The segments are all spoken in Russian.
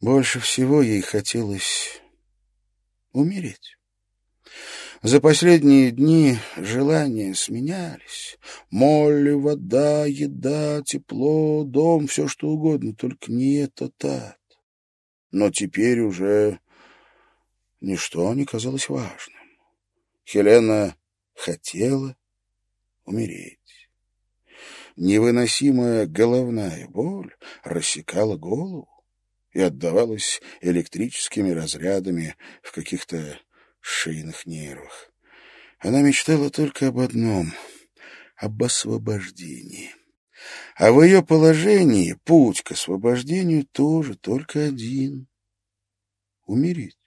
Больше всего ей хотелось умереть. За последние дни желания сменялись. Молли, вода, еда, тепло, дом, все что угодно, только не этот ад. Но теперь уже ничто не казалось важным. Хелена хотела умереть. Невыносимая головная боль рассекала голову и отдавалась электрическими разрядами в каких-то шейных нервах. Она мечтала только об одном — об освобождении. А в ее положении путь к освобождению тоже только один — умереть.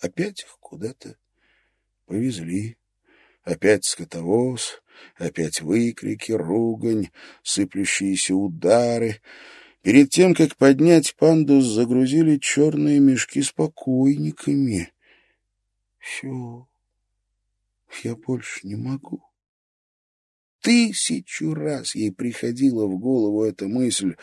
Опять их куда-то повезли. Опять скотовоз, опять выкрики, ругань, сыплющиеся удары. Перед тем, как поднять пандус, загрузили черные мешки с покойниками. Все, я больше не могу. Тысячу раз ей приходила в голову эта мысль,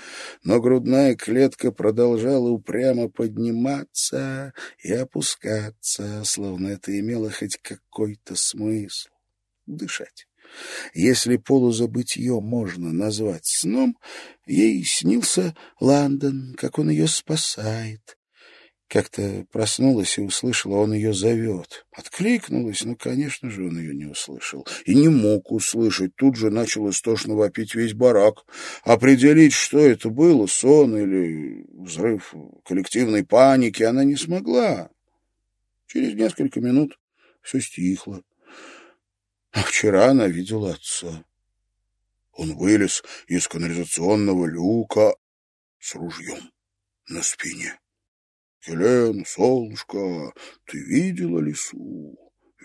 но грудная клетка продолжала упрямо подниматься и опускаться, словно это имело хоть какой-то смысл. Дышать. Если полузабытье можно назвать сном, ей снился Лондон, как он ее спасает, как-то проснулась и услышала, он ее зовет. Откликнулась, но, конечно же, он ее не услышал. И не мог услышать. Тут же начал истошно вопить весь барак. Определить, что это было, сон или взрыв коллективной паники, она не смогла. Через несколько минут все стихло. А вчера она видела отца. Он вылез из канализационного люка с ружьем на спине. Елена, солнышко, ты видела лису?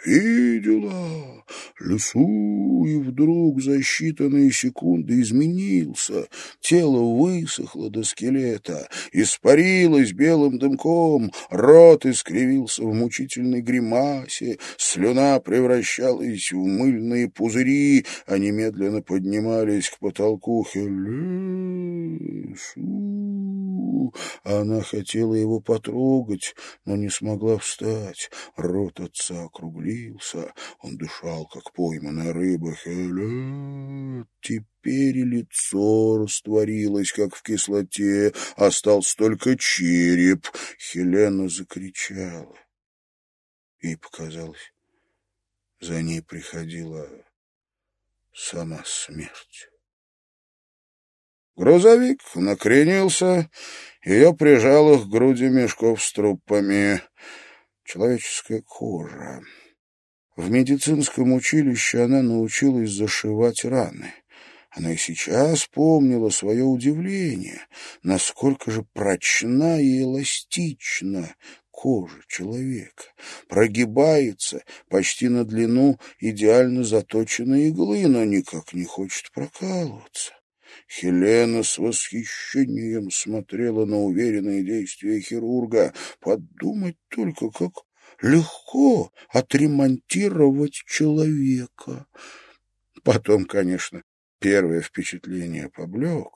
Видела лесу, и вдруг за считанные секунды изменился. Тело высохло до скелета, испарилось белым дымком, рот искривился в мучительной гримасе, слюна превращалась в мыльные пузыри, они медленно поднимались к потолку. Хелесу! Она хотела его потрогать, но не смогла встать. Рот отца округлился он дышал, как пойманная рыба. Хелен, теперь и лицо растворилось, как в кислоте, остался только череп. Хелена закричала. Ей показалось, за ней приходила сама смерть. Грузовик накренился, ее прижало к груди мешков с трупами. Человеческая кожа. В медицинском училище она научилась зашивать раны. Она и сейчас помнила свое удивление, насколько же прочна и эластична кожа человека. Прогибается почти на длину идеально заточенной иглы, но никак не хочет прокалываться. Хелена с восхищением смотрела на уверенные действия хирурга. Подумать только, как легко отремонтировать человека. Потом, конечно, первое впечатление поблекло.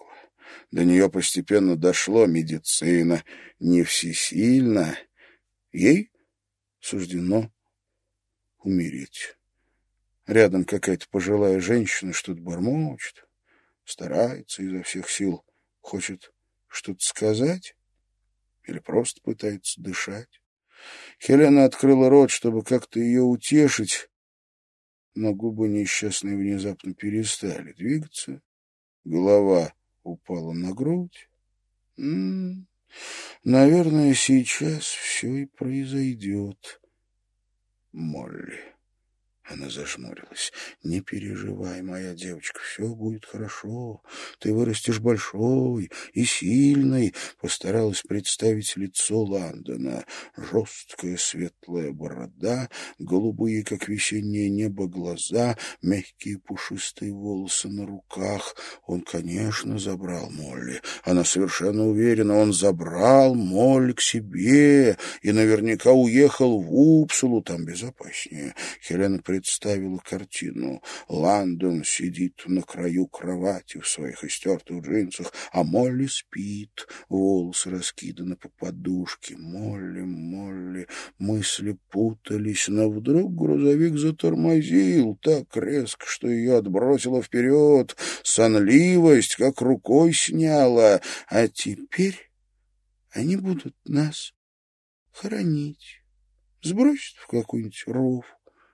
До нее постепенно дошло медицина не всесильна. Ей суждено умереть. Рядом какая-то пожилая женщина что-то бормочет, старается изо всех сил, хочет что-то сказать или просто пытается дышать. Хелена открыла рот, чтобы как-то ее утешить, но губы несчастной внезапно перестали двигаться. Голова упала на грудь. М -м -м. Наверное, сейчас все и произойдет. Молли. Она зажмурилась. «Не переживай, моя девочка, все будет хорошо. Ты вырастешь большой и сильной». Постаралась представить лицо Ландона. Жесткая светлая борода, голубые, как весеннее небо, глаза, мягкие пушистые волосы на руках. Он, конечно, забрал Молли. Она совершенно уверена, он забрал Молли к себе и наверняка уехал в Упсулу, там безопаснее. Хелена представила картину. Ландон сидит на краю кровати в своих истертых джинсах, а Молли спит, волосы раскиданы по подушке. Молли, Молли, мысли путались, но вдруг грузовик затормозил так резко, что ее отбросило вперед, сонливость как рукой сняла, а теперь они будут нас хоронить, сбросят в какой-нибудь ров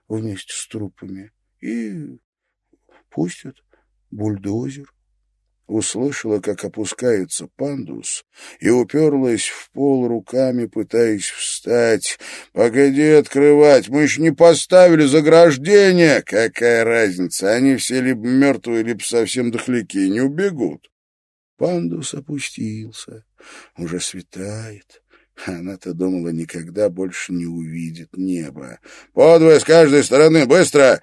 вместе с трупами и пустят бульдозер. Услышала, как опускается пандус, и уперлась в пол руками, пытаясь встать. «Погоди открывать, мы еще не поставили заграждение!» «Какая разница, они все либо мертвые, либо совсем дохляки, не убегут!» Пандус опустился, уже светает. Она-то думала, никогда больше не увидит небо. «Подвое с каждой стороны! Быстро!»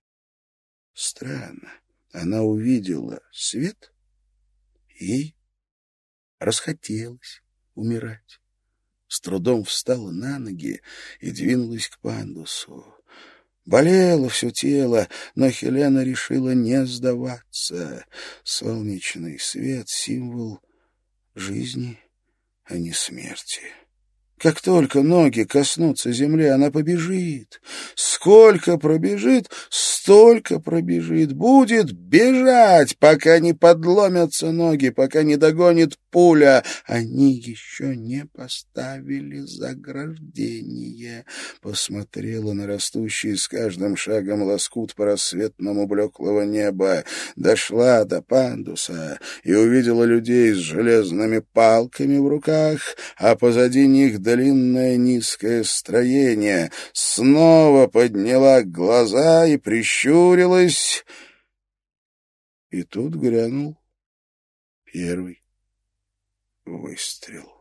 Странно. Она увидела свет, ей расхотелось умирать. С трудом встала на ноги и двинулась к пандусу. Болело все тело, но Хелена решила не сдаваться. Солнечный свет — символ жизни, а не смерти. Как только ноги коснутся земли, она побежит. Сколько пробежит, столько пробежит. Будет бежать, пока не подломятся ноги, пока не догонит пуля. Они еще не поставили заграждение. Посмотрела на растущий с каждым шагом лоскут по рассветному блеклого неба. Дошла до пандуса и увидела людей с железными палками в руках, а позади них длинное низкое строение, снова подняла глаза и прищурилась. И тут грянул первый выстрел.